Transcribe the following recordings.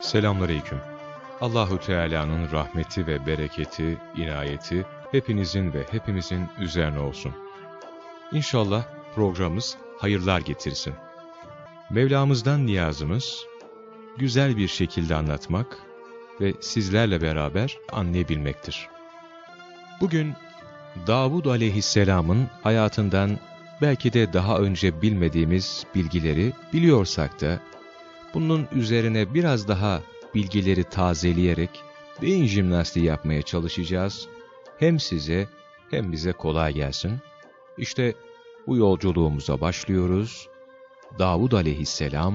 Selamünaleyküm. Allahu Teala'nın rahmeti ve bereketi, inayeti hepinizin ve hepimizin üzerine olsun. İnşallah programımız hayırlar getirsin. Mevlamızdan niyazımız güzel bir şekilde anlatmak ve sizlerle beraber anlayabilmektir. Bugün Davud aleyhisselamın hayatından belki de daha önce bilmediğimiz bilgileri biliyorsak da bunun üzerine biraz daha bilgileri tazeleyerek beyin jimnastiği yapmaya çalışacağız. Hem size hem bize kolay gelsin. İşte bu yolculuğumuza başlıyoruz. Davud aleyhisselam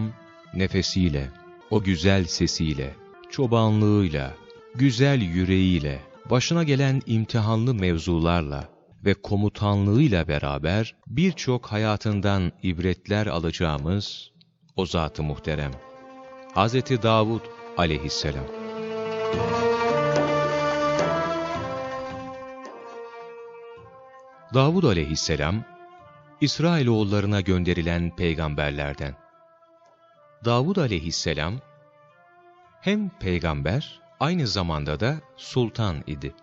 nefesiyle, o güzel sesiyle, çobanlığıyla, güzel yüreğiyle, başına gelen imtihanlı mevzularla ve komutanlığıyla beraber birçok hayatından ibretler alacağımız o Zat-ı Muhterem. Hz. Davud aleyhisselam. Davud aleyhisselam, İsrailoğullarına gönderilen peygamberlerden. Davud aleyhisselam, hem peygamber, aynı zamanda da sultan idi.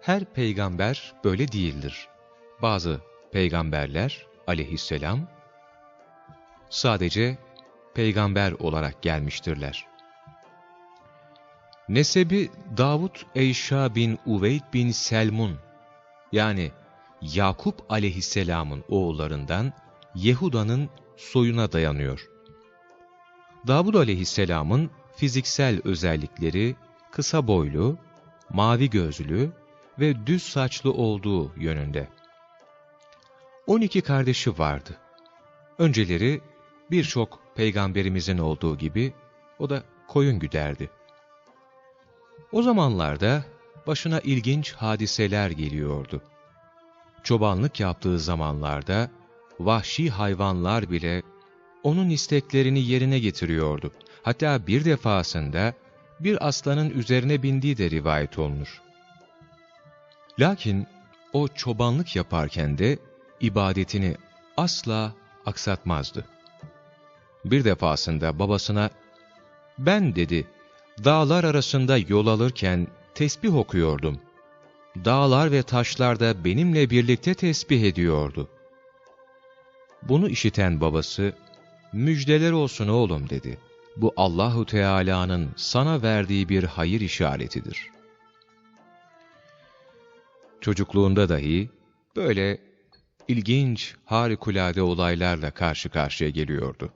Her peygamber böyle değildir. Bazı peygamberler aleyhisselam, sadece peygamber olarak gelmiştirler. Nesebi Davud Eyşa bin Uveyd bin Selmun yani Yakup aleyhisselamın oğullarından Yehuda'nın soyuna dayanıyor. Davud aleyhisselamın fiziksel özellikleri kısa boylu, mavi gözlü ve düz saçlı olduğu yönünde. 12 kardeşi vardı. Önceleri birçok peygamberimizin olduğu gibi o da koyun güderdi. O zamanlarda başına ilginç hadiseler geliyordu. Çobanlık yaptığı zamanlarda vahşi hayvanlar bile onun isteklerini yerine getiriyordu. Hatta bir defasında bir aslanın üzerine bindiği de rivayet olunur. Lakin o çobanlık yaparken de ibadetini asla aksatmazdı. Bir defasında babasına, ben dedi, dağlar arasında yol alırken tesbih okuyordum. Dağlar ve taşlar da benimle birlikte tesbih ediyordu. Bunu işiten babası, müjdeler olsun oğlum dedi. Bu Allahu Teala'nın sana verdiği bir hayır işaretidir. Çocukluğunda dahi böyle ilginç, harikulade olaylarla karşı karşıya geliyordu.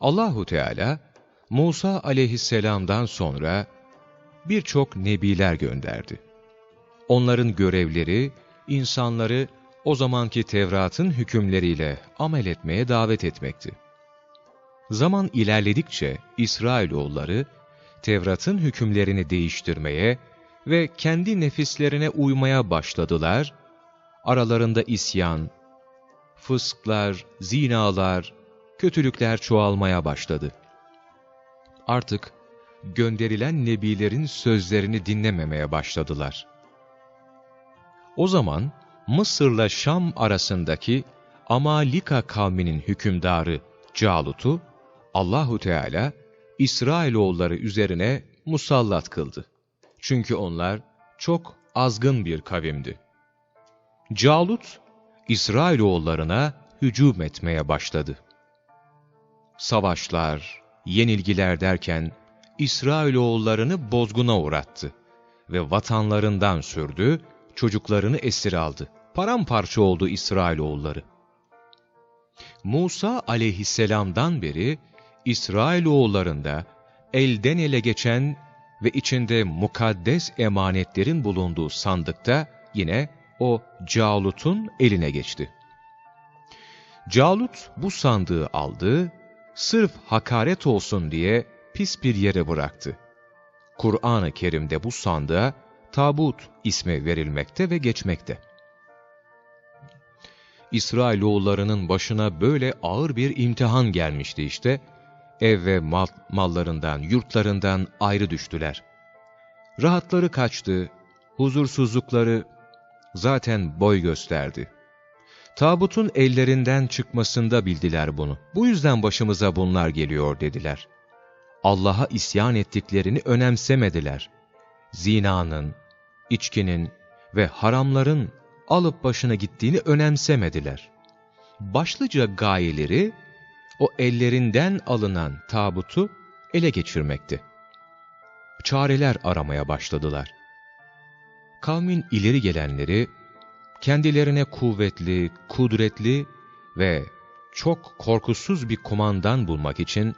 Allahu Teala Musa aleyhisselamdan sonra birçok nebiler gönderdi. Onların görevleri insanları o zamanki Tevrat'ın hükümleriyle amel etmeye davet etmekti. Zaman ilerledikçe İsrailoğulları Tevrat'ın hükümlerini değiştirmeye ve kendi nefislerine uymaya başladılar. Aralarında isyan, fısklar, zinalar, kötülükler çoğalmaya başladı. Artık gönderilen nebilerin sözlerini dinlememeye başladılar. O zaman Mısır'la Şam arasındaki Amalika kavminin hükümdarı Calut'u Allahu Teala İsrailoğulları üzerine musallat kıldı. Çünkü onlar çok azgın bir kavimdi. Calut, İsrailoğullarına hücum etmeye başladı savaşlar, yenilgiler derken İsrailoğullarını bozguna uğrattı ve vatanlarından sürdü, çocuklarını esir aldı. Paramparça oldu İsrailoğulları. Musa aleyhisselamdan beri İsrailoğullarında elden ele geçen ve içinde mukaddes emanetlerin bulunduğu sandıkta yine o Calut'un eline geçti. Calut bu sandığı aldı sırf hakaret olsun diye pis bir yere bıraktı. Kur'an-ı Kerim'de bu sandığa tabut ismi verilmekte ve geçmekte. İsrailoğullarının başına böyle ağır bir imtihan gelmişti işte, ev ve mal, mallarından, yurtlarından ayrı düştüler. Rahatları kaçtı, huzursuzlukları zaten boy gösterdi. Tabutun ellerinden çıkmasında bildiler bunu. Bu yüzden başımıza bunlar geliyor dediler. Allah'a isyan ettiklerini önemsemediler. Zinanın, içkinin ve haramların alıp başına gittiğini önemsemediler. Başlıca gayeleri o ellerinden alınan tabutu ele geçirmekti. Çareler aramaya başladılar. Kavmin ileri gelenleri kendilerine kuvvetli, kudretli ve çok korkusuz bir kumandan bulmak için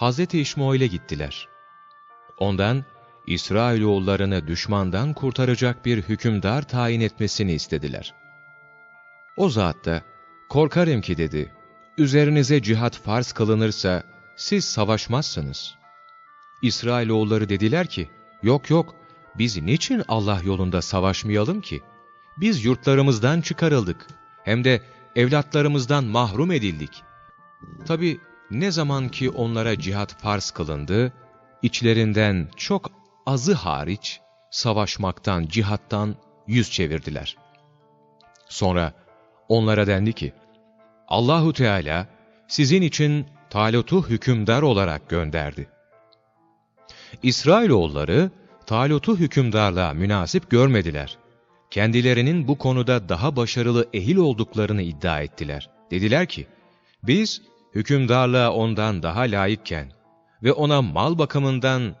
Hz. İşmail'e gittiler. Ondan İsrailoğullarını düşmandan kurtaracak bir hükümdar tayin etmesini istediler. O zat da, korkarım ki dedi, üzerinize cihat farz kılınırsa siz savaşmazsınız. İsrailoğulları dediler ki, yok yok, biz niçin Allah yolunda savaşmayalım ki? Biz yurtlarımızdan çıkarıldık, hem de evlatlarımızdan mahrum edildik. Tabi ne zaman ki onlara cihat farz kılındı, içlerinden çok azı hariç savaşmaktan, cihattan yüz çevirdiler. Sonra onlara dendi ki, Allahu Teala sizin için Talut'u hükümdar olarak gönderdi. İsrailoğulları Talut'u hükümdarlığa münasip görmediler. Kendilerinin bu konuda daha başarılı ehil olduklarını iddia ettiler. Dediler ki, biz hükümdarlığa ondan daha layıkken ve ona mal bakımından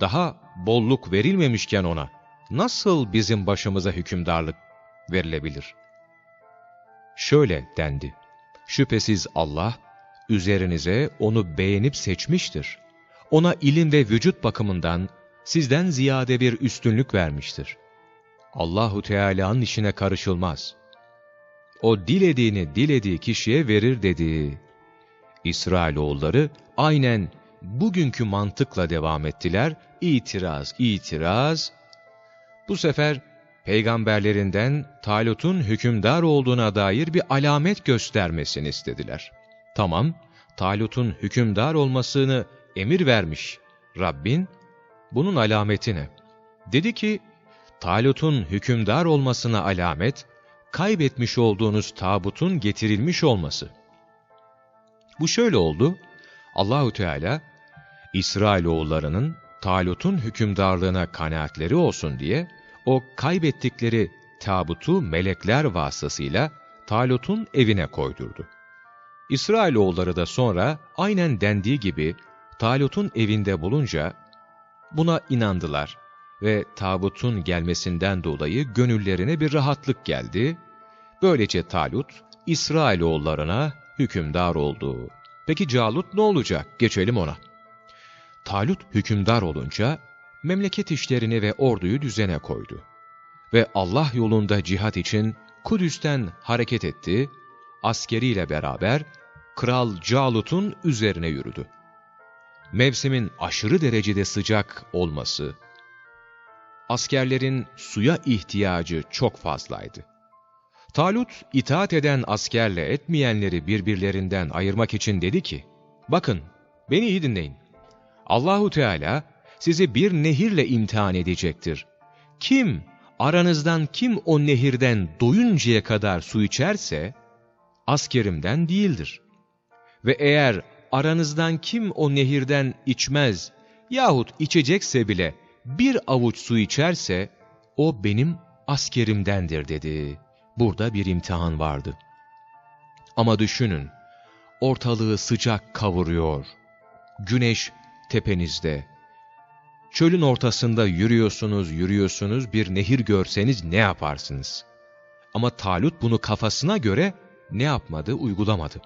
daha bolluk verilmemişken ona nasıl bizim başımıza hükümdarlık verilebilir? Şöyle dendi, şüphesiz Allah üzerinize onu beğenip seçmiştir. Ona ilim ve vücut bakımından sizden ziyade bir üstünlük vermiştir. Allahu Teala'nın işine karışılmaz. O dilediğini dilediği kişiye verir dedi. İsrailoğulları aynen bugünkü mantıkla devam ettiler. İtiraz, itiraz. Bu sefer peygamberlerinden Talut'un hükümdar olduğuna dair bir alamet göstermesini istediler. Tamam, Talut'un hükümdar olmasını emir vermiş Rabbin, bunun alameti ne? Dedi ki, Talut'un hükümdar olmasına alamet, kaybetmiş olduğunuz tabutun getirilmiş olması. Bu şöyle oldu, Allahü Teala, İsrailoğullarının Talut'un hükümdarlığına kanaatleri olsun diye, o kaybettikleri tabutu melekler vasıtasıyla Talut'un evine koydurdu. İsrailoğulları da sonra aynen dendiği gibi Talut'un evinde bulunca buna inandılar ve tabutun gelmesinden dolayı gönüllerine bir rahatlık geldi. Böylece Talut, İsrailoğullarına hükümdar oldu. Peki Calut ne olacak? Geçelim ona. Talut hükümdar olunca, memleket işlerini ve orduyu düzene koydu. Ve Allah yolunda cihat için Kudüs'ten hareket etti, askeriyle beraber Kral Calut'un üzerine yürüdü. Mevsimin aşırı derecede sıcak olması, askerlerin suya ihtiyacı çok fazlaydı. Talut, itaat eden askerle etmeyenleri birbirlerinden ayırmak için dedi ki, Bakın, beni iyi dinleyin. Allahu Teala sizi bir nehirle imtihan edecektir. Kim, aranızdan kim o nehirden doyuncaya kadar su içerse, askerimden değildir. Ve eğer aranızdan kim o nehirden içmez yahut içecekse bile bir avuç su içerse, o benim askerimdendir dedi. Burada bir imtihan vardı. Ama düşünün, ortalığı sıcak kavuruyor. Güneş tepenizde. Çölün ortasında yürüyorsunuz, yürüyorsunuz, bir nehir görseniz ne yaparsınız? Ama Talut bunu kafasına göre ne yapmadı, uygulamadı.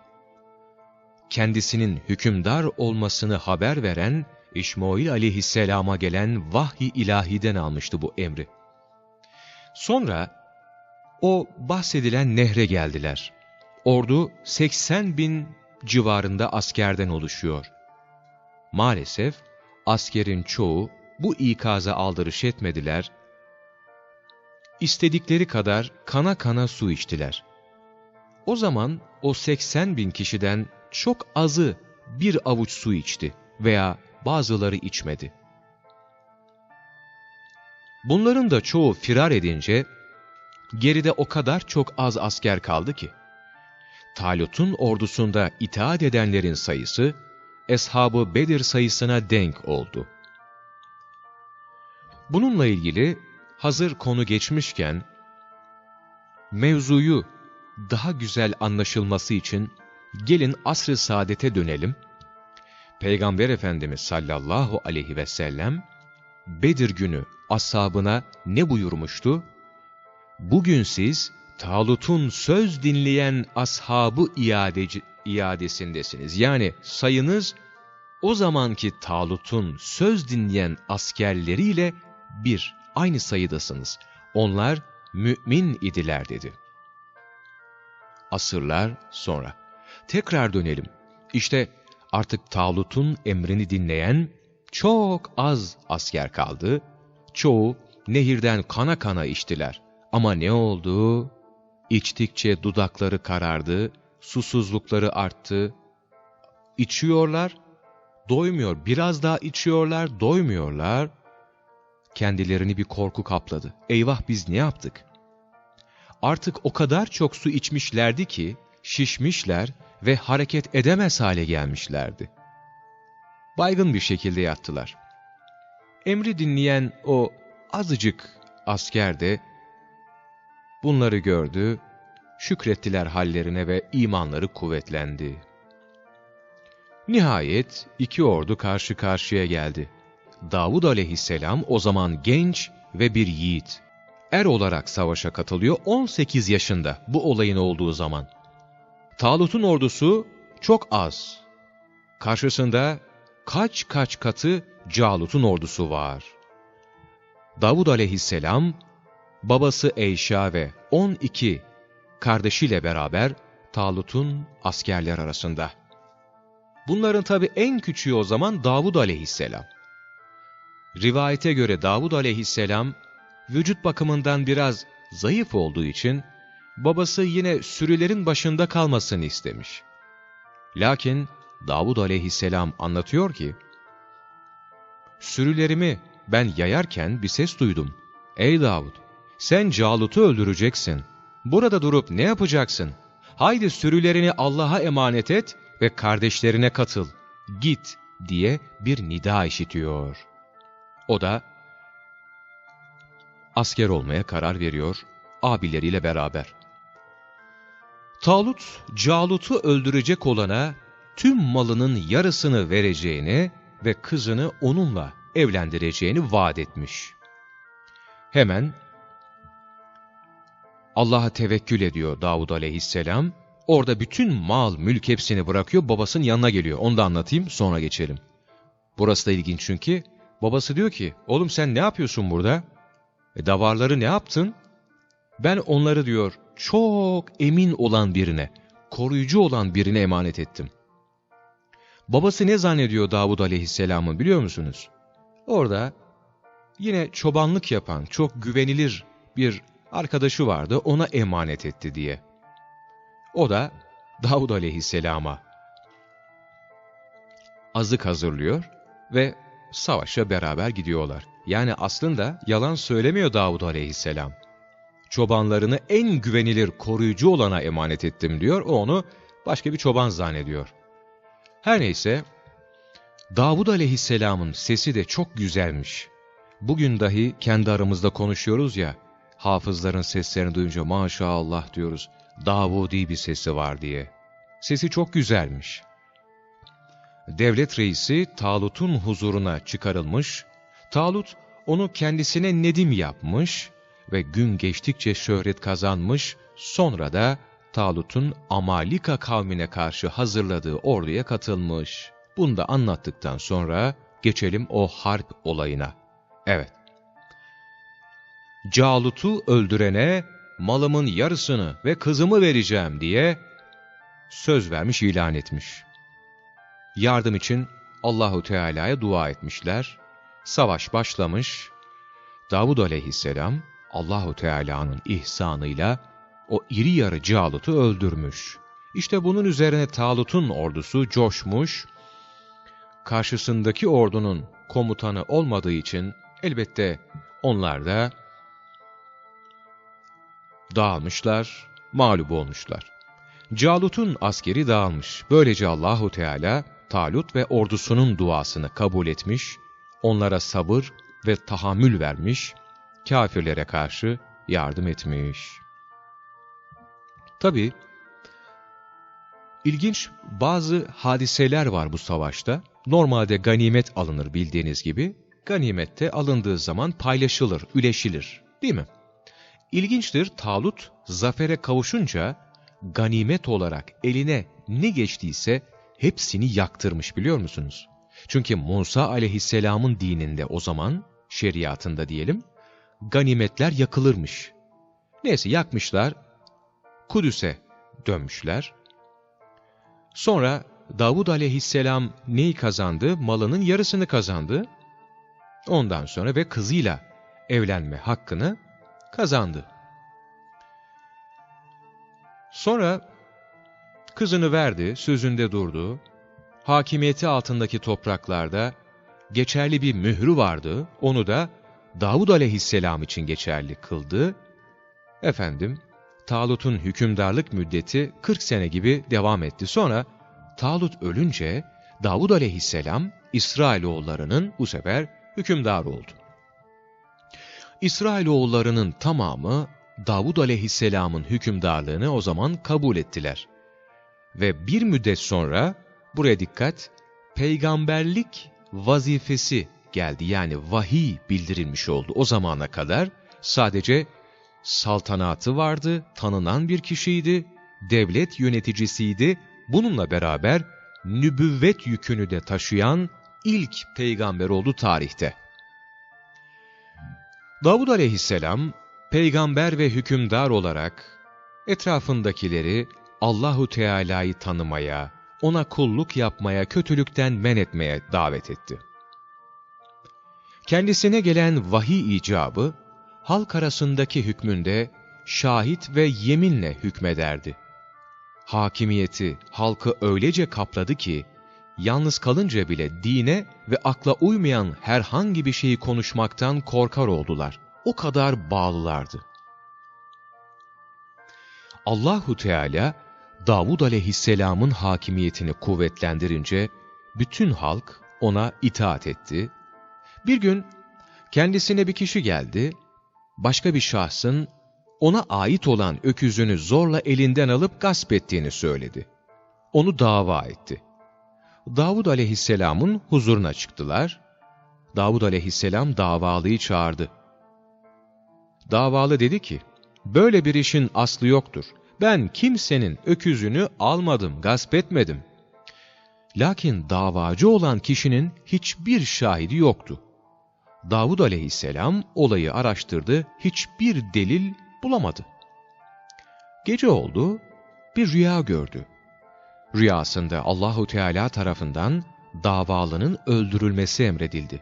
Kendisinin hükümdar olmasını haber veren İşmail aleyhisselama gelen vahyi ilahiden almıştı bu emri. Sonra o bahsedilen nehre geldiler. Ordu 80 bin civarında askerden oluşuyor. Maalesef askerin çoğu bu ikaza aldırış etmediler, istedikleri kadar kana kana su içtiler. O zaman o 80 bin kişiden çok azı bir avuç su içti veya bazıları içmedi. Bunların da çoğu firar edince, geride o kadar çok az asker kaldı ki, Talut'un ordusunda itaat edenlerin sayısı, Eshabı Bedir sayısına denk oldu. Bununla ilgili hazır konu geçmişken, mevzuyu daha güzel anlaşılması için gelin asr-ı saadete dönelim. Peygamber Efendimiz sallallahu aleyhi ve sellem Bedir günü ashabına ne buyurmuştu? Bugün siz Talut'un söz dinleyen ashabı iadeci, iadesindesiniz. Yani sayınız o zamanki Talut'un söz dinleyen askerleriyle bir, aynı sayıdasınız. Onlar mümin idiler dedi. Asırlar sonra. Tekrar dönelim. İşte artık Talut'un emrini dinleyen çok az asker kaldı. Çoğu nehirden kana kana içtiler. Ama ne oldu? İçtikçe dudakları karardı, susuzlukları arttı. İçiyorlar, doymuyor. Biraz daha içiyorlar, doymuyorlar. Kendilerini bir korku kapladı. Eyvah biz ne yaptık? Artık o kadar çok su içmişlerdi ki, şişmişler ve hareket edemez hale gelmişlerdi. Baygın bir şekilde yattılar. Emri dinleyen o azıcık asker de bunları gördü, şükrettiler hallerine ve imanları kuvvetlendi. Nihayet iki ordu karşı karşıya geldi. Davud aleyhisselam o zaman genç ve bir yiğit. Er olarak savaşa katılıyor 18 yaşında bu olayın olduğu zaman. Talut'un ordusu çok az. Karşısında kaç kaç katı Calut'un ordusu var. Davud aleyhisselam, babası Eyşa ve 12 kardeşiyle beraber Talut'un askerler arasında. Bunların tabi en küçüğü o zaman Davud aleyhisselam. Rivayete göre Davud aleyhisselam, vücut bakımından biraz zayıf olduğu için, babası yine sürülerin başında kalmasını istemiş. Lakin Davud aleyhisselam anlatıyor ki, Sürülerimi ben yayarken bir ses duydum. Ey Davud, sen Calut'u öldüreceksin. Burada durup ne yapacaksın? Haydi sürülerini Allah'a emanet et ve kardeşlerine katıl. Git diye bir nida işitiyor. O da asker olmaya karar veriyor abileriyle beraber. Talut, Calut'u öldürecek olana tüm malının yarısını vereceğini ve kızını onunla evlendireceğini vaat etmiş. Hemen Allah'a tevekkül ediyor Davud aleyhisselam. Orada bütün mal, mülk hepsini bırakıyor, babasının yanına geliyor. Onu da anlatayım, sonra geçelim. Burası da ilginç çünkü babası diyor ki, oğlum sen ne yapıyorsun burada? E, davarları ne yaptın? Ben onları diyor, çok emin olan birine, koruyucu olan birine emanet ettim. Babası ne zannediyor Davud aleyhisselamı biliyor musunuz? Orada yine çobanlık yapan, çok güvenilir bir arkadaşı vardı, ona emanet etti diye. O da Davud aleyhisselama azık hazırlıyor ve savaşa beraber gidiyorlar. Yani aslında yalan söylemiyor Davud aleyhisselam. Çobanlarını en güvenilir koruyucu olana emanet ettim diyor, o onu başka bir çoban zannediyor. Her neyse, Davud aleyhisselamın sesi de çok güzelmiş. Bugün dahi kendi aramızda konuşuyoruz ya, hafızların seslerini duyunca maşallah diyoruz, Davudi bir sesi var diye. Sesi çok güzelmiş. Devlet reisi Talut'un huzuruna çıkarılmış, Talut onu kendisine nedim yapmış ve gün geçtikçe şöhret kazanmış, sonra da Talut'un Amalika kavmine karşı hazırladığı orduya katılmış. Bunu da anlattıktan sonra geçelim o harp olayına. Evet. Calut'u öldürene malımın yarısını ve kızımı vereceğim diye söz vermiş ilan etmiş. Yardım için Allahu Teala'ya dua etmişler. Savaş başlamış. Davud aleyhisselam Allahu Teala'nın ihsanıyla o iri yarı Calut'u öldürmüş. İşte bunun üzerine Talut'un ordusu coşmuş. Karşısındaki ordunun komutanı olmadığı için elbette onlar da dağılmışlar, mağlup olmuşlar. Calut'un askeri dağılmış. Böylece Allahu Teala Talut ve ordusunun duasını kabul etmiş, onlara sabır ve tahammül vermiş, kafirlere karşı yardım etmiş. Tabi, ilginç bazı hadiseler var bu savaşta. Normalde ganimet alınır bildiğiniz gibi. Ganimette alındığı zaman paylaşılır, üleşilir. Değil mi? İlginçtir, Talut zafere kavuşunca ganimet olarak eline ne geçtiyse hepsini yaktırmış biliyor musunuz? Çünkü Musa aleyhisselamın dininde o zaman, şeriatında diyelim, ganimetler yakılırmış. Neyse yakmışlar, Kudüs'e dönmüşler. Sonra Davud aleyhisselam neyi kazandı? Malının yarısını kazandı. Ondan sonra ve kızıyla evlenme hakkını kazandı. Sonra kızını verdi, sözünde durdu. Hakimiyeti altındaki topraklarda geçerli bir mührü vardı, onu da Davud aleyhisselam için geçerli kıldı. Efendim, Talut'un hükümdarlık müddeti 40 sene gibi devam etti. Sonra Talut ölünce Davud aleyhisselam İsrailoğullarının bu sefer hükümdar oldu. İsrailoğullarının tamamı Davud aleyhisselamın hükümdarlığını o zaman kabul ettiler. Ve bir müddet sonra, buraya dikkat, peygamberlik vazifesi geldi. Yani vahiy bildirilmiş oldu. O zamana kadar sadece saltanatı vardı, tanınan bir kişiydi, devlet yöneticisiydi. Bununla beraber nübüvvet yükünü de taşıyan ilk peygamber oldu tarihte. Davud aleyhisselam peygamber ve hükümdar olarak etrafındakileri Allahu Teala'yı tanımaya, ona kulluk yapmaya, kötülükten men etmeye davet etti. Kendisine gelen vahiy icabı, halk arasındaki hükmünde şahit ve yeminle hükmederdi. Hakimiyeti halkı öylece kapladı ki, yalnız kalınca bile dine ve akla uymayan herhangi bir şeyi konuşmaktan korkar oldular. O kadar bağlılardı. Allahu Teala Davud aleyhisselamın hakimiyetini kuvvetlendirince bütün halk ona itaat etti. Bir gün kendisine bir kişi geldi, başka bir şahsın ona ait olan öküzünü zorla elinden alıp gasp ettiğini söyledi. Onu dava etti. Davud aleyhisselamın huzuruna çıktılar. Davud aleyhisselam davalıyı çağırdı. Davalı dedi ki, böyle bir işin aslı yoktur. Ben kimsenin öküzünü almadım, gasp etmedim. Lakin davacı olan kişinin hiçbir şahidi yoktu. Davud aleyhisselam olayı araştırdı, hiçbir delil bulamadı. Gece oldu, bir rüya gördü. Rüyasında Allahu Teala tarafından davalının öldürülmesi emredildi.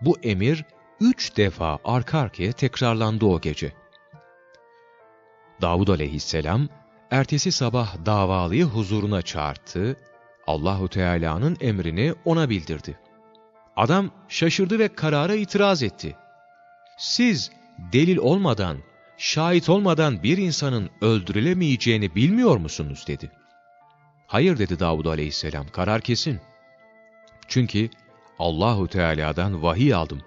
Bu emir üç defa arka arkaya tekrarlandı o gece. Davud aleyhisselam ertesi sabah davalıyı huzuruna çağırdı, Allahu Teala'nın emrini ona bildirdi. Adam şaşırdı ve karara itiraz etti. Siz delil olmadan, şahit olmadan bir insanın öldürülemeyeceğini bilmiyor musunuz dedi. Hayır dedi Davud aleyhisselam, karar kesin. Çünkü Allahu Teala'dan vahiy aldım.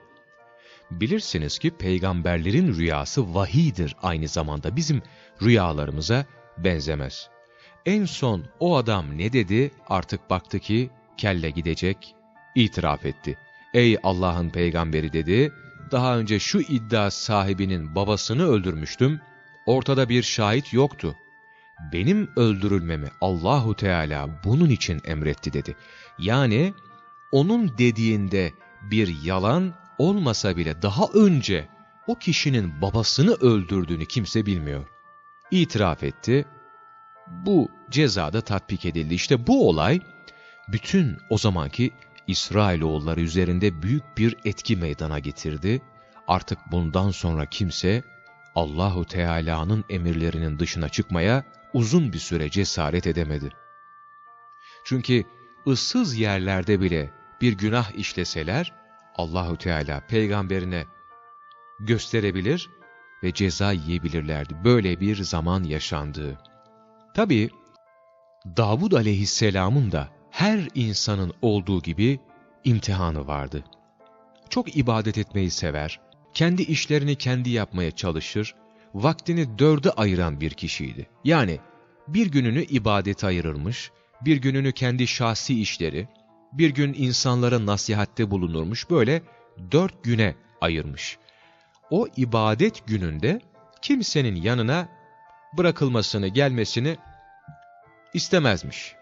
Bilirsiniz ki peygamberlerin rüyası vahiydir aynı zamanda bizim rüyalarımıza benzemez. En son o adam ne dedi artık baktı ki kelle gidecek, itiraf etti. Ey Allah'ın peygamberi dedi, daha önce şu iddia sahibinin babasını öldürmüştüm, ortada bir şahit yoktu. Benim öldürülmemi Allahu Teala bunun için emretti dedi. Yani onun dediğinde bir yalan olmasa bile daha önce o kişinin babasını öldürdüğünü kimse bilmiyor. İtiraf etti. Bu cezada tatbik edildi. İşte bu olay bütün o zamanki İsrailoğulları üzerinde büyük bir etki meydana getirdi. Artık bundan sonra kimse Allahu Teala'nın emirlerinin dışına çıkmaya uzun bir süre cesaret edemedi. Çünkü ıssız yerlerde bile bir günah işleseler Allahu Teala peygamberine gösterebilir ve ceza yiyebilirlerdi. Böyle bir zaman yaşandı. Tabi Davud aleyhisselamın da her insanın olduğu gibi imtihanı vardı. Çok ibadet etmeyi sever, kendi işlerini kendi yapmaya çalışır, vaktini dörde ayıran bir kişiydi. Yani bir gününü ibadete ayırırmış, bir gününü kendi şahsi işleri, bir gün insanlara nasihatte bulunurmuş, böyle dört güne ayırmış. O ibadet gününde kimsenin yanına bırakılmasını, gelmesini istemezmiş.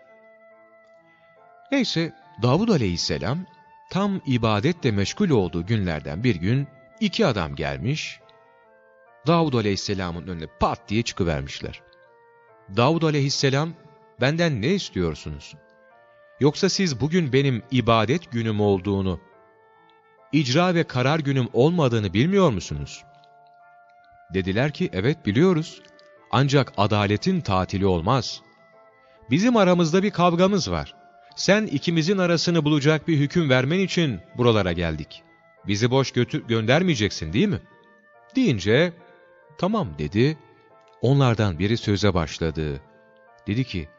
Neyse Davud aleyhisselam tam ibadetle meşgul olduğu günlerden bir gün iki adam gelmiş, Davud aleyhisselamın önüne pat diye çıkıvermişler. Davud aleyhisselam, benden ne istiyorsunuz? Yoksa siz bugün benim ibadet günüm olduğunu, icra ve karar günüm olmadığını bilmiyor musunuz? Dediler ki, evet biliyoruz. Ancak adaletin tatili olmaz. Bizim aramızda bir kavgamız var. Sen ikimizin arasını bulacak bir hüküm vermen için buralara geldik. Bizi boş götür göndermeyeceksin değil mi? Deyince, tamam dedi. Onlardan biri söze başladı. Dedi ki,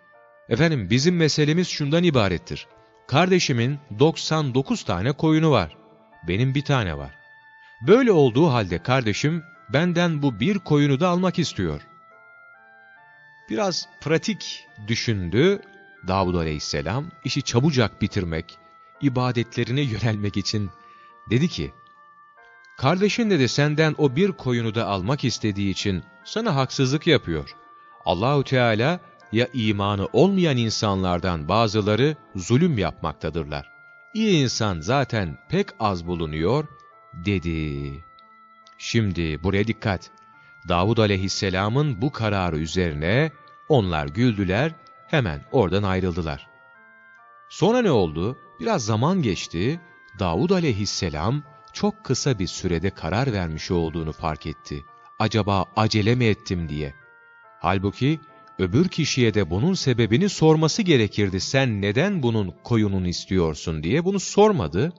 efendim bizim meselemiz şundan ibarettir. Kardeşimin 99 tane koyunu var. Benim bir tane var. Böyle olduğu halde kardeşim benden bu bir koyunu da almak istiyor. Biraz pratik düşündü Davud aleyhisselam, işi çabucak bitirmek, ibadetlerine yönelmek için dedi ki, Kardeşin dedi senden o bir koyunu da almak istediği için sana haksızlık yapıyor. Allahu Teala ya imanı olmayan insanlardan bazıları zulüm yapmaktadırlar. İyi insan zaten pek az bulunuyor dedi. Şimdi buraya dikkat. Davud aleyhisselamın bu kararı üzerine onlar güldüler, hemen oradan ayrıldılar. Sonra ne oldu? Biraz zaman geçti. Davud aleyhisselam çok kısa bir sürede karar vermiş olduğunu fark etti. Acaba acele mi ettim diye. Halbuki öbür kişiye de bunun sebebini sorması gerekirdi. Sen neden bunun koyununu istiyorsun diye bunu sormadı.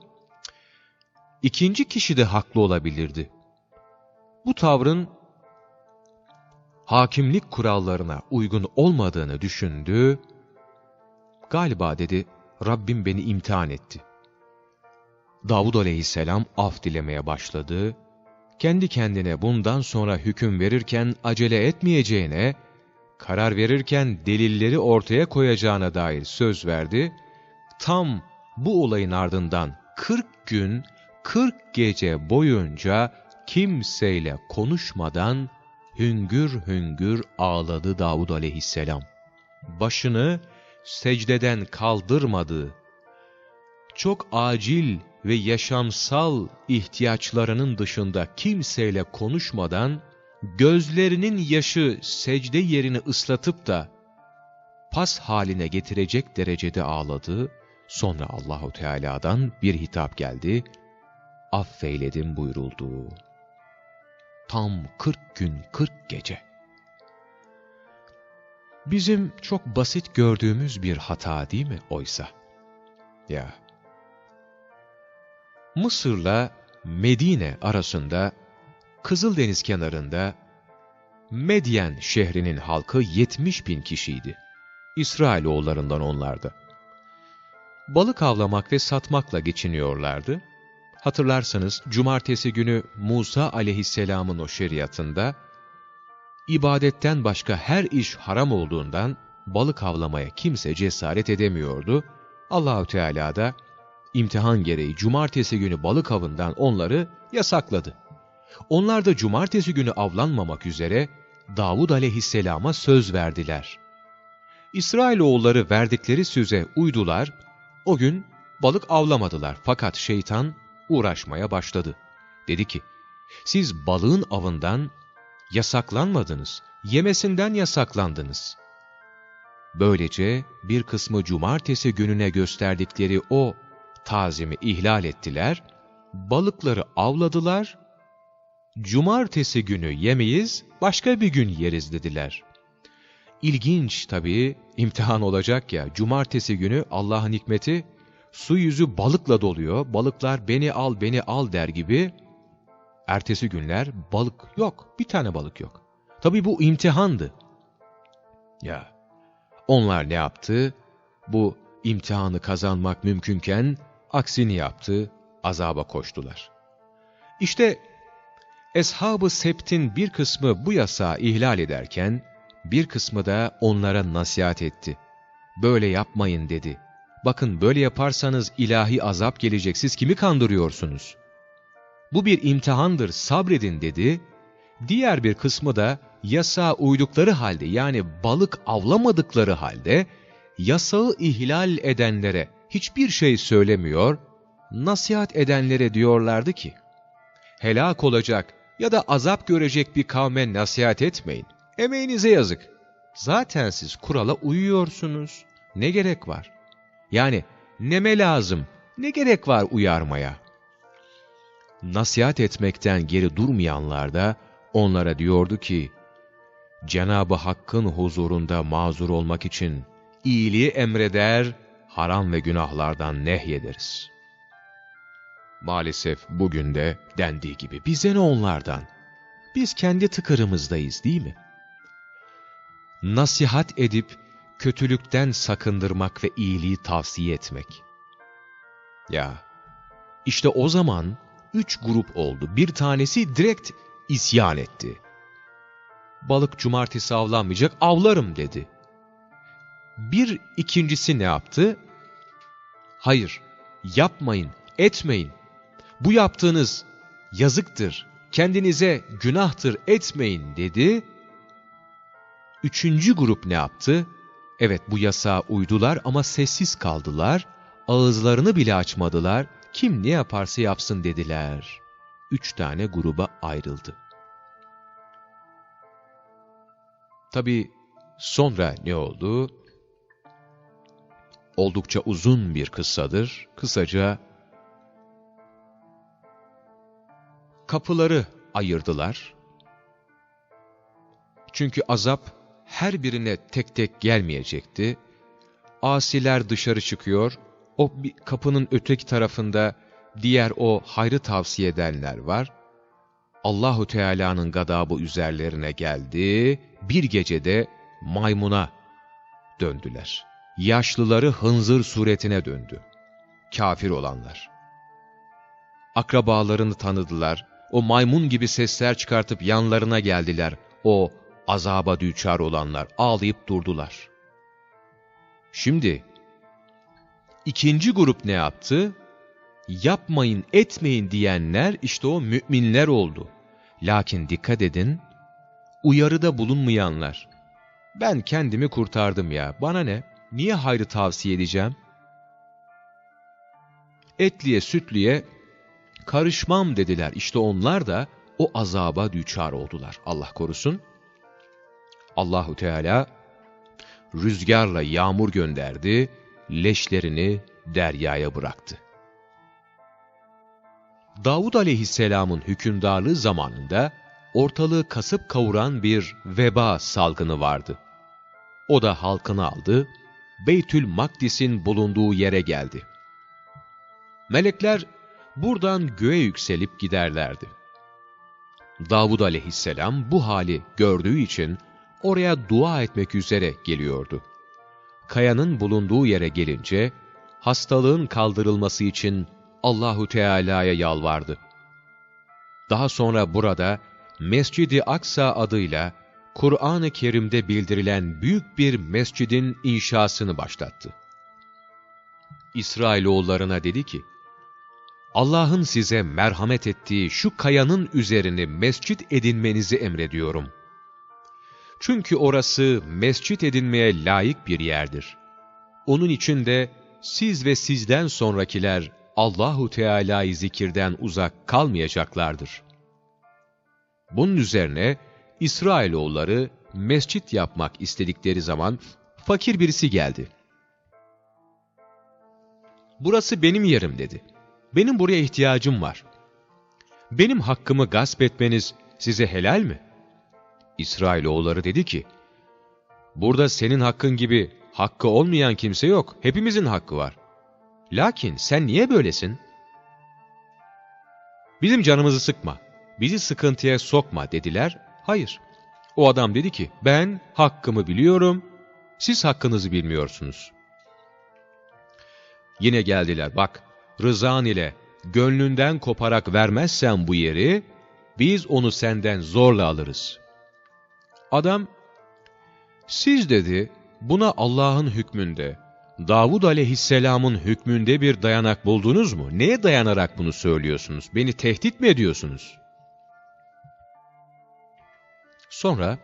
İkinci kişi de haklı olabilirdi. Bu tavrın hakimlik kurallarına uygun olmadığını düşündü. Galiba dedi, Rabbim beni imtihan etti. Davud aleyhisselam af dilemeye başladı. Kendi kendine bundan sonra hüküm verirken acele etmeyeceğine, karar verirken delilleri ortaya koyacağına dair söz verdi. Tam bu olayın ardından 40 gün, 40 gece boyunca kimseyle konuşmadan hüngür hüngür ağladı Davud aleyhisselam. Başını secdeden kaldırmadı. Çok acil ve yaşamsal ihtiyaçlarının dışında kimseyle konuşmadan, gözlerinin yaşı secde yerini ıslatıp da pas haline getirecek derecede ağladı. Sonra Allahu Teala'dan bir hitap geldi. Affeyledim buyuruldu. Tam 40 gün 40 gece. Bizim çok basit gördüğümüz bir hata değil mi oysa? Ya. Mısır'la Medine arasında Kızıldeniz kenarında Medyen şehrinin halkı 70 bin kişiydi. İsrailoğullarından onlardı. Balık avlamak ve satmakla geçiniyorlardı. Hatırlarsanız cumartesi günü Musa aleyhisselamın o şeriatında, ibadetten başka her iş haram olduğundan balık avlamaya kimse cesaret edemiyordu. Allahü Teala da imtihan gereği cumartesi günü balık avından onları yasakladı. Onlar da cumartesi günü avlanmamak üzere Davud aleyhisselama söz verdiler. İsrailoğulları verdikleri söze uydular, o gün balık avlamadılar fakat şeytan uğraşmaya başladı. Dedi ki, siz balığın avından yasaklanmadınız, yemesinden yasaklandınız. Böylece bir kısmı cumartesi gününe gösterdikleri o tazimi ihlal ettiler, balıkları avladılar, cumartesi günü yemeyiz, başka bir gün yeriz dediler. İlginç tabii, imtihan olacak ya, cumartesi günü Allah'ın hikmeti, su yüzü balıkla doluyor, balıklar beni al beni al der gibi, ertesi günler balık yok, bir tane balık yok. Tabii bu imtihandı. Ya, onlar ne yaptı? Bu imtihanı kazanmak mümkünken aksini yaptı, azaba koştular. İşte Eshab-ı Sept'in bir kısmı bu yasağı ihlal ederken, bir kısmı da onlara nasihat etti. Böyle yapmayın dedi. Bakın böyle yaparsanız ilahi azap gelecek, siz kimi kandırıyorsunuz? Bu bir imtihandır, sabredin dedi. Diğer bir kısmı da yasağa uydukları halde yani balık avlamadıkları halde yasağı ihlal edenlere hiçbir şey söylemiyor, nasihat edenlere diyorlardı ki, helak olacak ya da azap görecek bir kavme nasihat etmeyin. Emeğinize yazık. Zaten siz kurala uyuyorsunuz. Ne gerek var? Yani neme lazım, ne gerek var uyarmaya? Nasihat etmekten geri durmayanlar da onlara diyordu ki, Cenab-ı Hakk'ın huzurunda mazur olmak için iyiliği emreder, haram ve günahlardan nehyederiz. Maalesef bugün de dendiği gibi bize ne onlardan? Biz kendi tıkırımızdayız değil mi? Nasihat edip kötülükten sakındırmak ve iyiliği tavsiye etmek. Ya, işte o zaman üç grup oldu. Bir tanesi direkt isyan etti. Balık cumartesi avlanmayacak, avlarım dedi. Bir ikincisi ne yaptı? Hayır, yapmayın, etmeyin. Bu yaptığınız yazıktır, kendinize günahtır, etmeyin dedi. Üçüncü grup ne yaptı? Evet bu yasağa uydular ama sessiz kaldılar, ağızlarını bile açmadılar, kim ne yaparsa yapsın dediler. Üç tane gruba ayrıldı. Tabi sonra ne oldu? Oldukça uzun bir kıssadır. Kısaca kapıları ayırdılar. Çünkü azap her birine tek tek gelmeyecekti. Asiler dışarı çıkıyor, o kapının öteki tarafında diğer o hayrı tavsiye edenler var. Allahu Teala'nın gadabı üzerlerine geldi. Bir gecede maymuna döndüler. Yaşlıları hınzır suretine döndü. Kafir olanlar. Akrabalarını tanıdılar. O maymun gibi sesler çıkartıp yanlarına geldiler. O azaba düçar olanlar ağlayıp durdular. Şimdi ikinci grup ne yaptı? Yapmayın, etmeyin diyenler işte o müminler oldu. Lakin dikkat edin, uyarıda bulunmayanlar. Ben kendimi kurtardım ya, bana ne? Niye hayrı tavsiye edeceğim? Etliye sütliye karışmam dediler. İşte onlar da o azaba düçar oldular. Allah korusun. Allahu Teala rüzgarla yağmur gönderdi, leşlerini deryaya bıraktı. Davud aleyhisselamın hükümdarlığı zamanında ortalığı kasıp kavuran bir veba salgını vardı. O da halkını aldı, Beytül Makdis'in bulunduğu yere geldi. Melekler buradan göğe yükselip giderlerdi. Davud aleyhisselam bu hali gördüğü için oraya dua etmek üzere geliyordu. Kayanın bulunduğu yere gelince hastalığın kaldırılması için Allahu Teala'ya yalvardı. Daha sonra burada Mescid-i Aksa adıyla Kur'an-ı Kerim'de bildirilen büyük bir mescidin inşasını başlattı. İsrailoğullarına dedi ki, Allah'ın size merhamet ettiği şu kayanın üzerini mescit edinmenizi emrediyorum. Çünkü orası mescit edinmeye layık bir yerdir. Onun için de siz ve sizden sonrakiler Allahu Teala'yı zikirden uzak kalmayacaklardır. Bunun üzerine İsrailoğulları mescit yapmak istedikleri zaman fakir birisi geldi. Burası benim yerim dedi. Benim buraya ihtiyacım var. Benim hakkımı gasp etmeniz size helal mi? İsrailoğulları dedi ki, Burada senin hakkın gibi hakkı olmayan kimse yok, hepimizin hakkı var. Lakin sen niye böylesin? Bizim canımızı sıkma, bizi sıkıntıya sokma dediler. Hayır. O adam dedi ki, ben hakkımı biliyorum, siz hakkınızı bilmiyorsunuz. Yine geldiler bak rızan ile gönlünden koparak vermezsen bu yeri biz onu senden zorla alırız. Adam siz dedi buna Allah'ın hükmünde Davud aleyhisselamın hükmünde bir dayanak buldunuz mu? Neye dayanarak bunu söylüyorsunuz? Beni tehdit mi ediyorsunuz? Sonra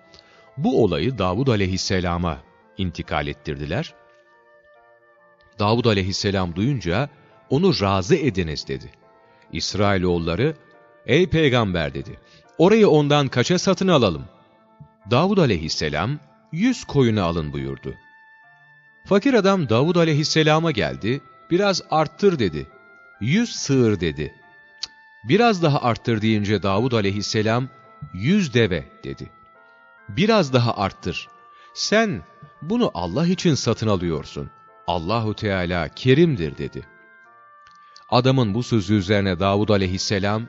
bu olayı Davud aleyhisselama intikal ettirdiler. Davud aleyhisselam duyunca onu razı ediniz dedi. İsrailoğulları, ey peygamber dedi, orayı ondan kaça satın alalım? Davud aleyhisselam, yüz koyunu alın buyurdu. Fakir adam Davud aleyhisselama geldi, biraz arttır dedi. Yüz sığır dedi. Biraz daha arttır deyince Davud aleyhisselam, yüz deve dedi. Biraz daha arttır. Sen bunu Allah için satın alıyorsun. Allahu Teala kerimdir dedi. Adamın bu sözü üzerine Davud aleyhisselam,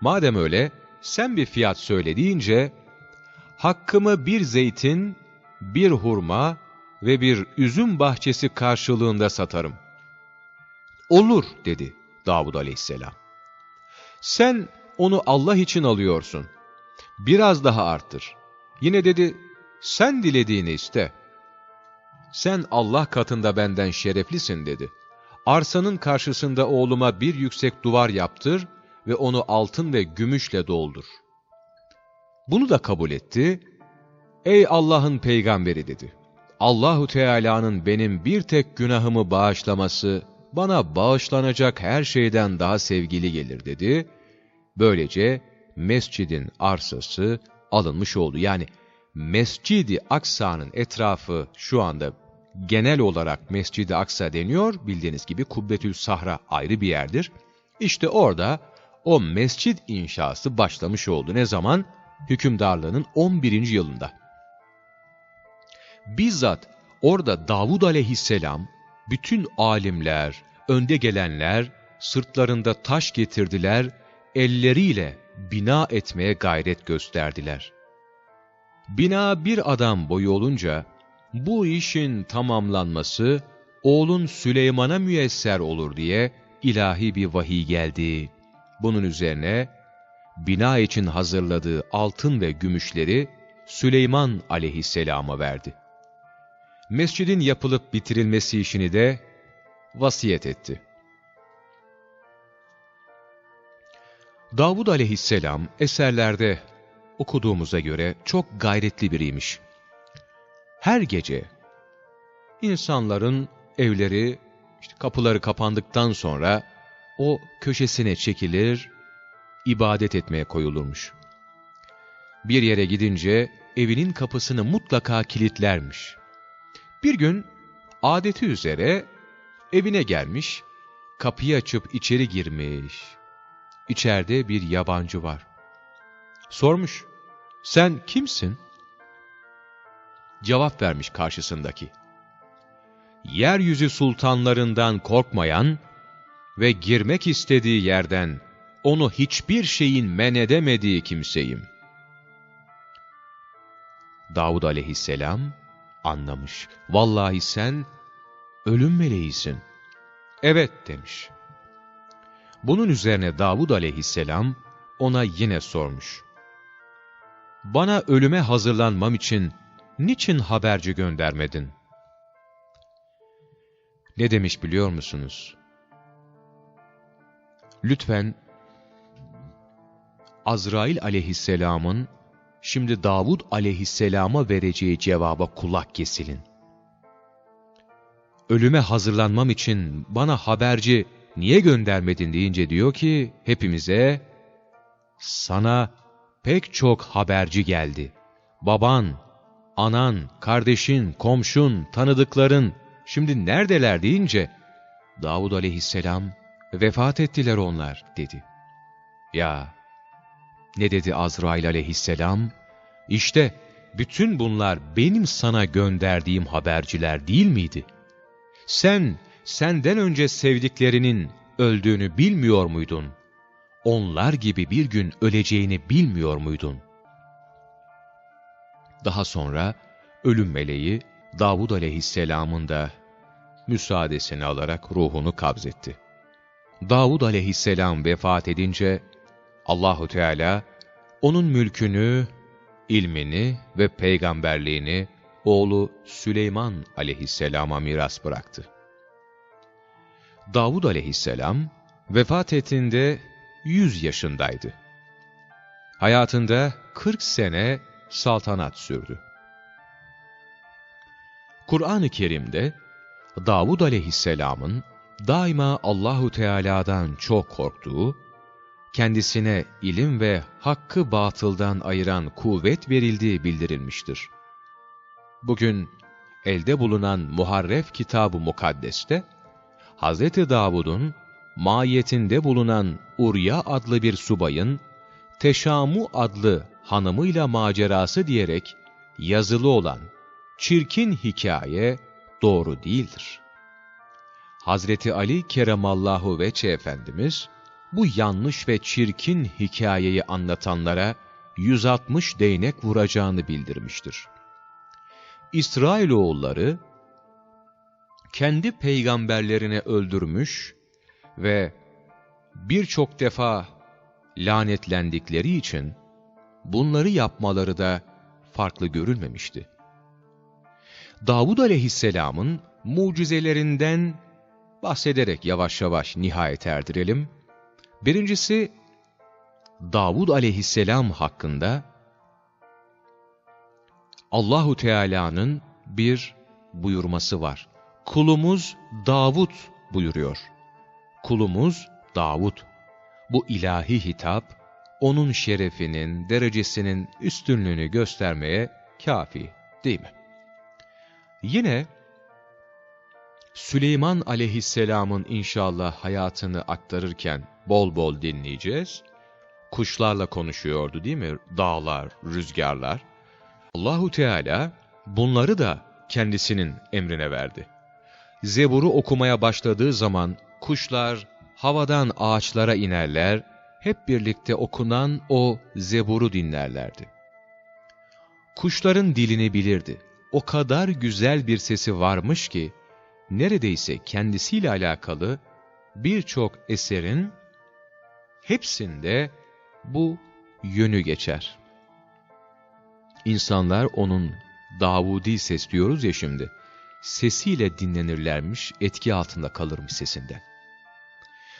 madem öyle sen bir fiyat söyle deyince, hakkımı bir zeytin, bir hurma ve bir üzüm bahçesi karşılığında satarım. Olur dedi Davud aleyhisselam. Sen onu Allah için alıyorsun. Biraz daha arttır. Yine dedi, sen dilediğini iste. Sen Allah katında benden şereflisin dedi. Arsanın karşısında oğluma bir yüksek duvar yaptır ve onu altın ve gümüşle doldur. Bunu da kabul etti. Ey Allah'ın peygamberi dedi. Allahu Teala'nın benim bir tek günahımı bağışlaması bana bağışlanacak her şeyden daha sevgili gelir dedi. Böylece mescidin arsası alınmış oldu. Yani Mescidi Aksa'nın etrafı şu anda genel olarak Mescid-i Aksa deniyor. Bildiğiniz gibi Kubbetül Sahra ayrı bir yerdir. İşte orada o mescid inşası başlamış oldu. Ne zaman? Hükümdarlığının 11. yılında. Bizzat orada Davud aleyhisselam, bütün alimler, önde gelenler sırtlarında taş getirdiler, elleriyle bina etmeye gayret gösterdiler. Bina bir adam boyu olunca, bu işin tamamlanması oğlun Süleyman'a müyesser olur diye ilahi bir vahiy geldi. Bunun üzerine bina için hazırladığı altın ve gümüşleri Süleyman aleyhisselama verdi. Mescidin yapılıp bitirilmesi işini de vasiyet etti. Davud aleyhisselam eserlerde okuduğumuza göre çok gayretli biriymiş. Her gece insanların evleri, işte kapıları kapandıktan sonra o köşesine çekilir, ibadet etmeye koyulurmuş. Bir yere gidince evinin kapısını mutlaka kilitlermiş. Bir gün adeti üzere evine gelmiş, kapıyı açıp içeri girmiş. İçeride bir yabancı var. Sormuş, sen kimsin? Cevap vermiş karşısındaki. Yeryüzü sultanlarından korkmayan ve girmek istediği yerden onu hiçbir şeyin men edemediği kimseyim. Davud aleyhisselam anlamış. Vallahi sen ölüm meleğisin. Evet demiş. Bunun üzerine Davud aleyhisselam ona yine sormuş. Bana ölüme hazırlanmam için niçin haberci göndermedin? Ne demiş biliyor musunuz? Lütfen Azrail aleyhisselamın şimdi Davud aleyhisselama vereceği cevaba kulak kesilin. Ölüme hazırlanmam için bana haberci niye göndermedin deyince diyor ki hepimize sana pek çok haberci geldi. Baban, anan, kardeşin, komşun, tanıdıkların şimdi neredeler deyince Davud aleyhisselam vefat ettiler onlar dedi. Ya ne dedi Azrail aleyhisselam? İşte bütün bunlar benim sana gönderdiğim haberciler değil miydi? Sen, senden önce sevdiklerinin öldüğünü bilmiyor muydun? Onlar gibi bir gün öleceğini bilmiyor muydun? Daha sonra ölüm meleği Davud aleyhisselamın da müsaadesini alarak ruhunu kabzetti. Davud aleyhisselam vefat edince Allahu Teala onun mülkünü, ilmini ve peygamberliğini oğlu Süleyman aleyhisselama miras bıraktı. Davud aleyhisselam vefat ettiğinde 100 yaşındaydı. Hayatında 40 sene saltanat sürdü. Kur'an-ı Kerim'de Davud aleyhisselamın daima Allahu Teala'dan çok korktuğu, kendisine ilim ve hakkı batıldan ayıran kuvvet verildiği bildirilmiştir. Bugün elde bulunan Muharref Kitab-ı Mukaddes'te, Hz. Davud'un mahiyetinde bulunan Urya adlı bir subayın, Teşamu adlı hanımıyla macerası diyerek yazılı olan çirkin hikaye doğru değildir. Hazreti Ali Keremallahu Veçe Efendimiz, bu yanlış ve çirkin hikayeyi anlatanlara 160 değnek vuracağını bildirmiştir. İsrailoğulları, kendi peygamberlerini öldürmüş ve birçok defa lanetlendikleri için bunları yapmaları da farklı görülmemişti. Davud aleyhisselamın mucizelerinden bahsederek yavaş yavaş nihayet erdirelim. Birincisi, Davud aleyhisselam hakkında Allahu Teala'nın bir buyurması var. Kulumuz Davud buyuruyor. Kulumuz Davud. Bu ilahi hitap, onun şerefinin, derecesinin üstünlüğünü göstermeye kafi değil mi? Yine Süleyman aleyhisselamın inşallah hayatını aktarırken bol bol dinleyeceğiz. Kuşlarla konuşuyordu değil mi? Dağlar, rüzgarlar. Allahu Teala bunları da kendisinin emrine verdi. Zebur'u okumaya başladığı zaman kuşlar havadan ağaçlara inerler, hep birlikte okunan o Zebur'u dinlerlerdi. Kuşların dilini bilirdi. O kadar güzel bir sesi varmış ki, neredeyse kendisiyle alakalı birçok eserin hepsinde bu yönü geçer. İnsanlar onun Davudi ses diyoruz ya şimdi, sesiyle dinlenirlermiş, etki altında kalırmış sesinden.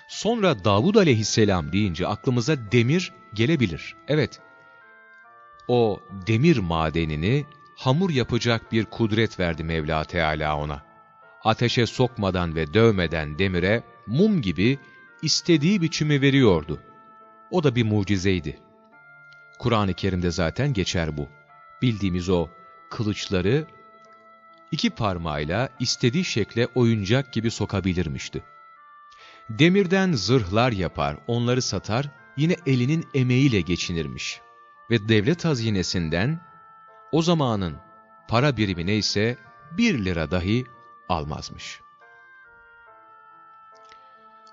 Sonra Davud aleyhisselam deyince aklımıza demir gelebilir. Evet, o demir madenini hamur yapacak bir kudret verdi Mevla Teala ona. Ateşe sokmadan ve dövmeden demire mum gibi istediği biçimi veriyordu. O da bir mucizeydi. Kur'an-ı Kerim'de zaten geçer bu. Bildiğimiz o kılıçları iki parmağıyla istediği şekle oyuncak gibi sokabilirmişti. Demirden zırhlar yapar, onları satar, yine elinin emeğiyle geçinirmiş. Ve devlet hazinesinden o zamanın para birimi neyse bir lira dahi almazmış.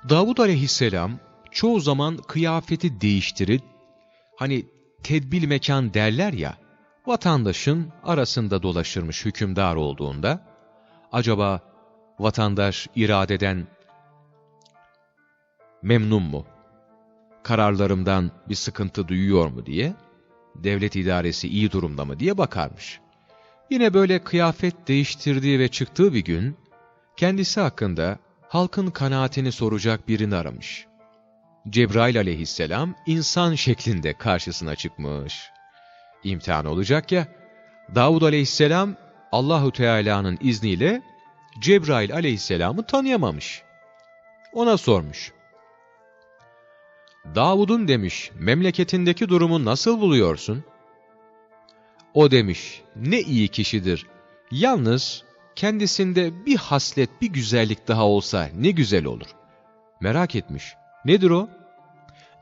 Davud aleyhisselam çoğu zaman kıyafeti değiştirir, hani tedbil mekan derler ya, vatandaşın arasında dolaşırmış hükümdar olduğunda, acaba vatandaş iradeden memnun mu? Kararlarımdan bir sıkıntı duyuyor mu diye, devlet idaresi iyi durumda mı diye bakarmış. Yine böyle kıyafet değiştirdiği ve çıktığı bir gün, kendisi hakkında halkın kanaatini soracak birini aramış. Cebrail aleyhisselam insan şeklinde karşısına çıkmış. İmtihan olacak ya, Davud aleyhisselam Allahu Teala'nın izniyle Cebrail aleyhisselamı tanıyamamış. Ona sormuş. Davud'un demiş, memleketindeki durumu nasıl buluyorsun? O demiş, ne iyi kişidir. Yalnız kendisinde bir haslet, bir güzellik daha olsa ne güzel olur. Merak etmiş. Nedir o?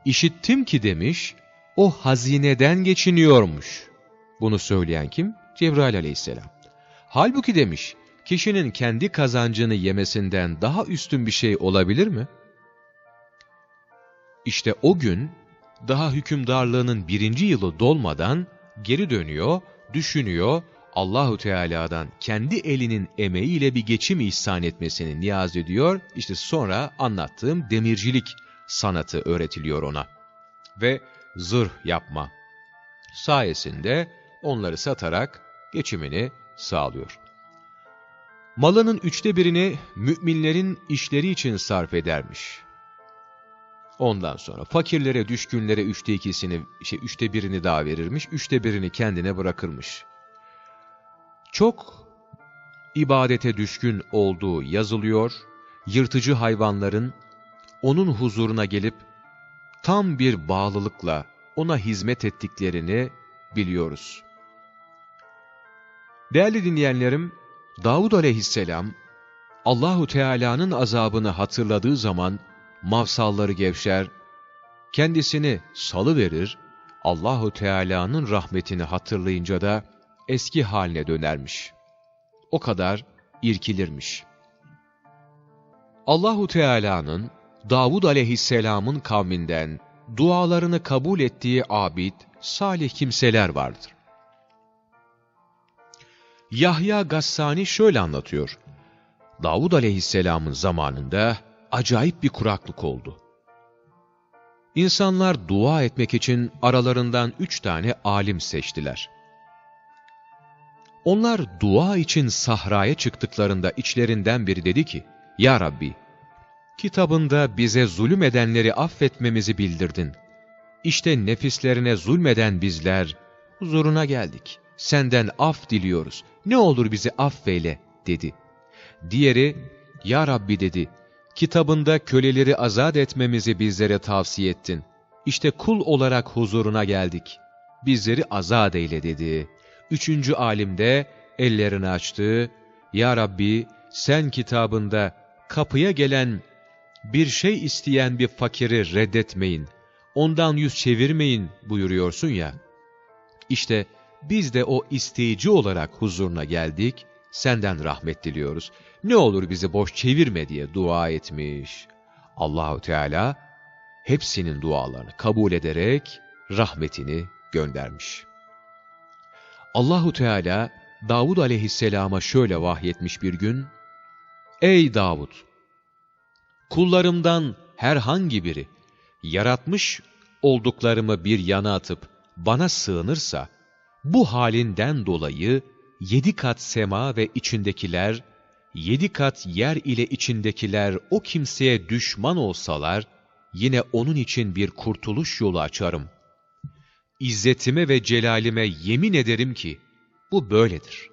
İşittim ki demiş, o hazineden geçiniyormuş. Bunu söyleyen kim? Cebrail aleyhisselam. Halbuki demiş, kişinin kendi kazancını yemesinden daha üstün bir şey olabilir mi? İşte o gün, daha hükümdarlığının birinci yılı dolmadan geri dönüyor, düşünüyor, Allahu Teala'dan kendi elinin emeğiyle bir geçim ihsan etmesini niyaz ediyor. İşte sonra anlattığım demircilik sanatı öğretiliyor ona. Ve zırh yapma sayesinde onları satarak geçimini sağlıyor. Malının üçte birini müminlerin işleri için sarf edermiş. Ondan sonra fakirlere, düşkünlere üçte ikisini, şey, üçte birini daha verirmiş, üçte birini kendine bırakırmış. Çok ibadete düşkün olduğu yazılıyor, yırtıcı hayvanların onun huzuruna gelip tam bir bağlılıkla ona hizmet ettiklerini biliyoruz. Değerli dinleyenlerim, Davud aleyhisselam Allahu Teala'nın azabını hatırladığı zaman mafsalları gevşer, kendisini salı verir, Allahu Teala'nın rahmetini hatırlayınca da eski haline dönermiş. O kadar irkilirmiş. Allahu Teala'nın Davud aleyhisselamın kavminden dualarını kabul ettiği abid, salih kimseler vardır. Yahya Gassani şöyle anlatıyor. Davud aleyhisselamın zamanında acayip bir kuraklık oldu. İnsanlar dua etmek için aralarından üç tane alim seçtiler. Onlar dua için sahraya çıktıklarında içlerinden biri dedi ki, Ya Rabbi, kitabında bize zulüm edenleri affetmemizi bildirdin. İşte nefislerine zulmeden bizler, huzuruna geldik. Senden af diliyoruz. Ne olur bizi affeyle, dedi. Diğeri, Ya Rabbi dedi, kitabında köleleri azat etmemizi bizlere tavsiye ettin. İşte kul olarak huzuruna geldik. Bizleri azat eyle dedi. Üçüncü alim de ellerini açtı. Ya Rabbi sen kitabında kapıya gelen bir şey isteyen bir fakiri reddetmeyin, ondan yüz çevirmeyin buyuruyorsun ya. İşte biz de o isteyici olarak huzuruna geldik, senden rahmet diliyoruz. Ne olur bizi boş çevirme diye dua etmiş. Allahu Teala hepsinin dualarını kabul ederek rahmetini göndermiş. Allahu Teala Davud aleyhisselama şöyle vahyetmiş bir gün, Ey Davud! Kullarımdan herhangi biri, yaratmış olduklarımı bir yana atıp bana sığınırsa, bu halinden dolayı yedi kat sema ve içindekiler, yedi kat yer ile içindekiler o kimseye düşman olsalar, yine onun için bir kurtuluş yolu açarım. İzzetime ve celalime yemin ederim ki, bu böyledir.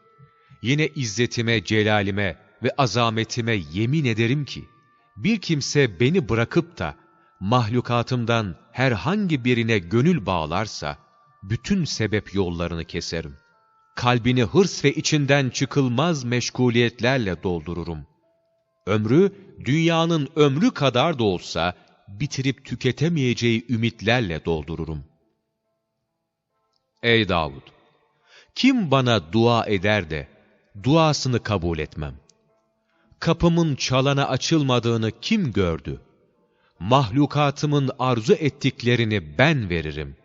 Yine izzetime, celalime ve azametime yemin ederim ki, bir kimse beni bırakıp da mahlukatımdan herhangi birine gönül bağlarsa, bütün sebep yollarını keserim. Kalbini hırs ve içinden çıkılmaz meşguliyetlerle doldururum. Ömrü, dünyanın ömrü kadar da olsa, bitirip tüketemeyeceği ümitlerle doldururum. Ey Davud! Kim bana dua eder de, duasını kabul etmem? Kapımın çalana açılmadığını kim gördü? Mahlukatımın arzu ettiklerini ben veririm.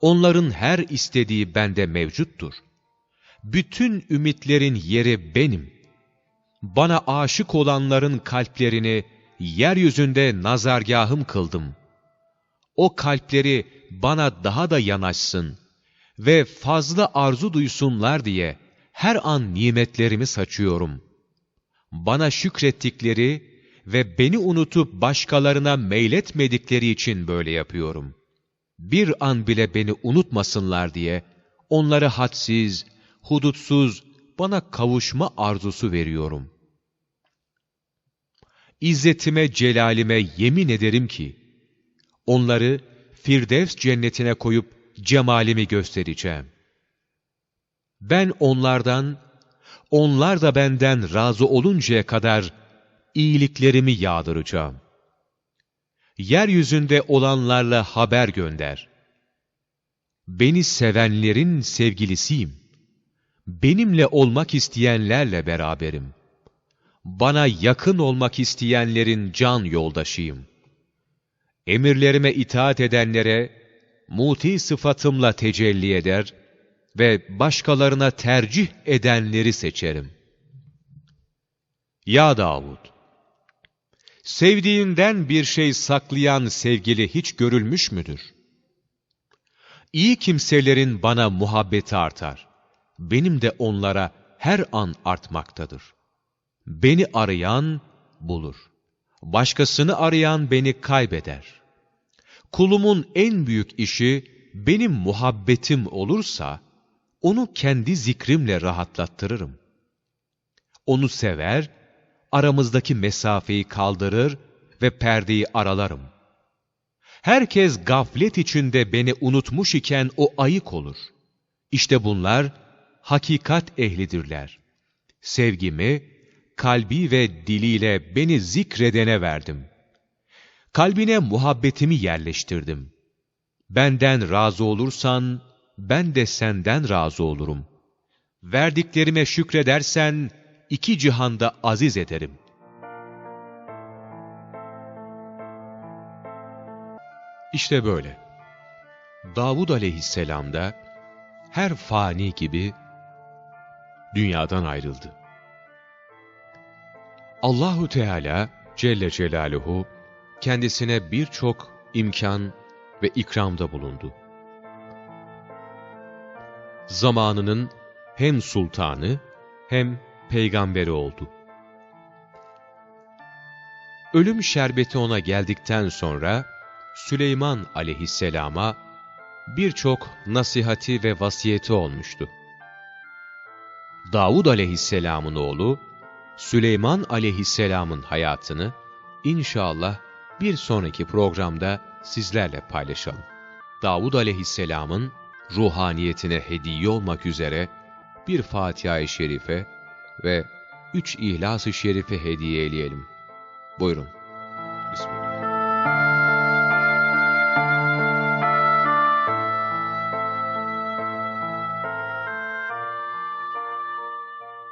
Onların her istediği bende mevcuttur. Bütün ümitlerin yeri benim. Bana aşık olanların kalplerini yeryüzünde nazargahım kıldım. O kalpleri bana daha da yanaşsın ve fazla arzu duysunlar diye her an nimetlerimi saçıyorum. Bana şükrettikleri ve beni unutup başkalarına meyletmedikleri için böyle yapıyorum. Bir an bile beni unutmasınlar diye onları hadsiz, hudutsuz, bana kavuşma arzusu veriyorum. İzzetime, celalime yemin ederim ki, onları Firdevs cennetine koyup cemalimi göstereceğim. Ben onlardan, onlar da benden razı oluncaya kadar iyiliklerimi yağdıracağım. Yeryüzünde olanlarla haber gönder. Beni sevenlerin sevgilisiyim. Benimle olmak isteyenlerle beraberim. Bana yakın olmak isteyenlerin can yoldaşıyım. Emirlerime itaat edenlere, muti sıfatımla tecelli eder, ve başkalarına tercih edenleri seçerim. Ya Davud! Sevdiğinden bir şey saklayan sevgili hiç görülmüş müdür? İyi kimselerin bana muhabbeti artar. Benim de onlara her an artmaktadır. Beni arayan bulur. Başkasını arayan beni kaybeder. Kulumun en büyük işi benim muhabbetim olursa, onu kendi zikrimle rahatlattırırım. Onu sever, aramızdaki mesafeyi kaldırır ve perdeyi aralarım. Herkes gaflet içinde beni unutmuş iken o ayık olur. İşte bunlar hakikat ehlidirler. Sevgimi, kalbi ve diliyle beni zikredene verdim. Kalbine muhabbetimi yerleştirdim. Benden razı olursan, ben de senden razı olurum. Verdiklerime şükredersen, iki cihanda aziz ederim. İşte böyle. Davud aleyhisselam da her fani gibi dünyadan ayrıldı. Allahu Teala Celle Celaluhu kendisine birçok imkan ve ikramda bulundu. Zamanının hem sultanı hem peygamberi oldu. Ölüm şerbeti ona geldikten sonra Süleyman aleyhisselama birçok nasihati ve vasiyeti olmuştu. Davud aleyhisselamın oğlu Süleyman aleyhisselamın hayatını inşallah bir sonraki programda sizlerle paylaşalım. Davud aleyhisselamın ruhaniyetine hediye olmak üzere bir Fatiha-i Şerife ve üç İhlas-ı Şerife hediye eleyelim. Buyurun. Bismillah.